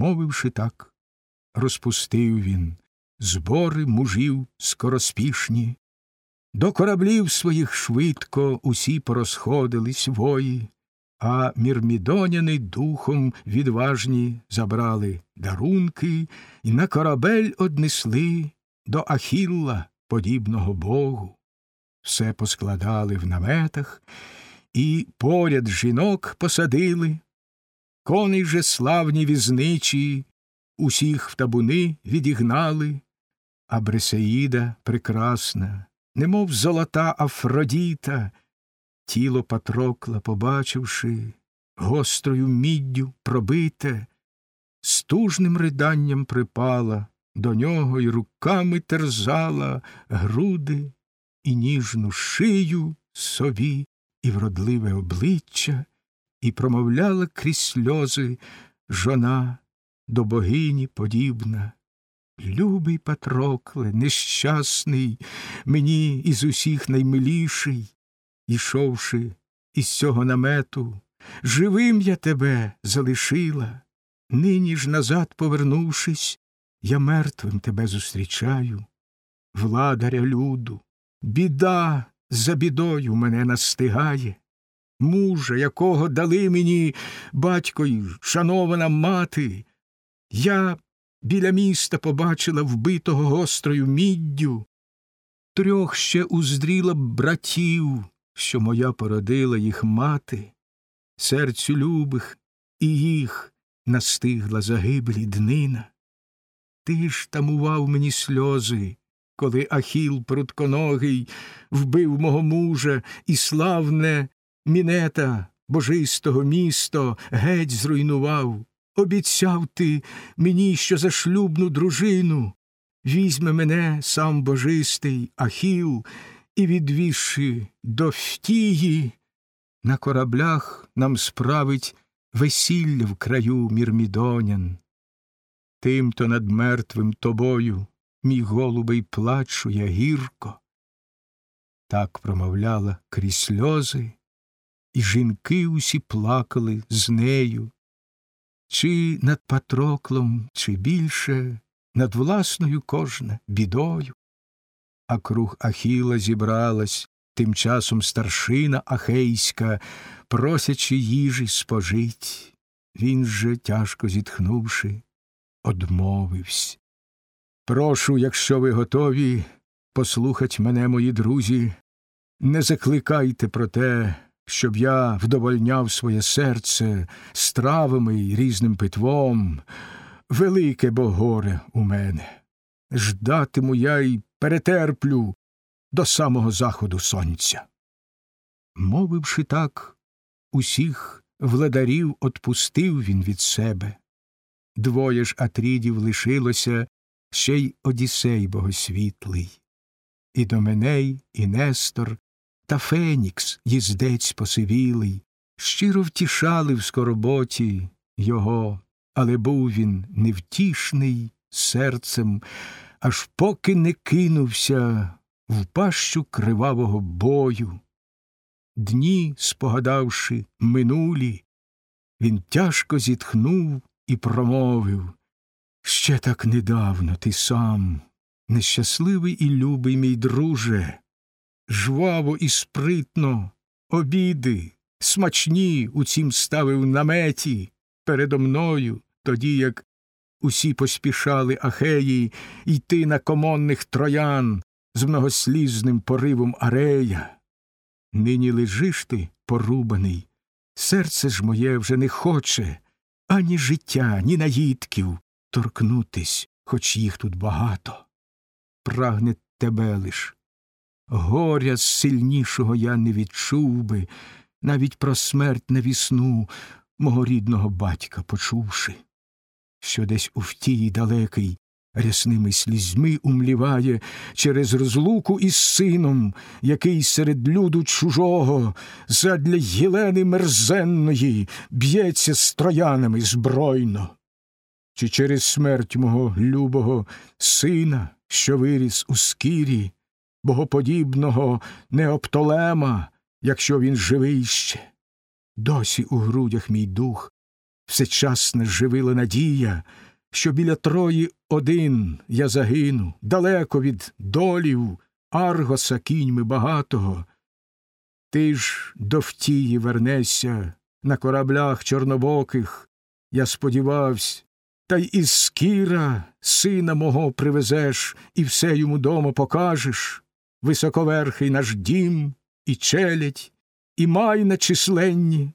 Мовивши так, розпустив він збори мужів скороспішні. До кораблів своїх швидко усі порозходились вої, а мірмідоняни духом відважні забрали дарунки і на корабель однесли до Ахілла, подібного Богу. Все поскладали в наметах і поряд жінок посадили, коней же славні візничі, усіх в табуни відігнали, а Бресеїда прекрасна, немов золота Афродіта, тіло Патрокла, побачивши, гострою міддю пробите, стужним риданням припала до нього й руками терзала груди і ніжну шию собі, і вродливе обличчя, і промовляла крізь сльози жона до богині подібна. Любий Патрокле, нещасний, мені із усіх наймиліший, ішовши із цього намету, живим я тебе залишила, нині ж назад повернувшись, я мертвим тебе зустрічаю, владаря люду, біда за бідою мене настигає, мужа, якого дали мені батько й шанована мати, я біля міста побачила вбитого гострою міддю, трьох ще уздріла братів, що моя породила їх мати, серцю любих і їх настигла загиблі днина. Ти ж тамував мені сльози, коли Ахіл прутконогий вбив мого мужа і славне мінета божистого місто геть зруйнував. Обіцяв ти мені, що за шлюбну дружину візьме мене сам божистий Ахіл і, відвівши до втії, на кораблях нам справить весілля в краю мірмідонян. Тим-то над мертвим тобою, мій голубий, плачу я гірко. Так промовляла крізь сльози, і жінки усі плакали з нею, чи над Патроклом, чи більше, над власною кожна бідою. А круг Ахіла зібралась тим часом старшина Ахейська, просячи їжі спожить. Він же, тяжко зітхнувши, одмовився. Прошу, якщо ви готові, послухать мене, мої друзі, не закликайте про те, щоб я вдовольняв своє серце стравами й різним питвом. Велике бо горе у мене. Ждатиму я й перетерплю до самого заходу сонця. Мовивши так, усіх владарів отпустив він від себе. Двоє ж атрідів лишилося ще й Одіссей богосвітлий, і Доменей, і Нестор, та Фенікс, їздець посивілий, щиро втішали в скорботі його, але був він невтішний серцем, аж поки не кинувся в пащу кривавого бою. Дні, спогадавши минулі, він тяжко зітхнув і промовив Ще так недавно ти сам, нещасливий і любий мій друже, жваво і спритно обіди, смачні у цім ставив наметі передо мною, тоді як усі поспішали Ахеї йти на комонних троян з многослізним поривом арея. Нині лежиш ти, порубаний, серце ж моє вже не хоче ані життя, ні наїдків торкнутись, хоч їх тут багато. Прагне тебе лиш. Горя сильнішого я не відчув би, навіть про смерть навісну мого рідного батька почувши, що десь у втії далекий рясними слізьми умліває через розлуку із сином, який серед люду чужого задля Єлени мерзенної б'ється з троянами збройно, чи через смерть мого любого сина, що виріс у скірі, богоподібного Неоптолема, якщо він живий ще. Досі у грудях мій дух всечасне живила надія, що біля Трої один я загину, далеко від долів, Аргоса кіньми багатого. Ти ж до втії вернешся на кораблях чорнобоких, я сподівався, та й із скіра сина мого привезеш і все йому дома покажеш, високоверхий наш дім, і челядь, і майна численні,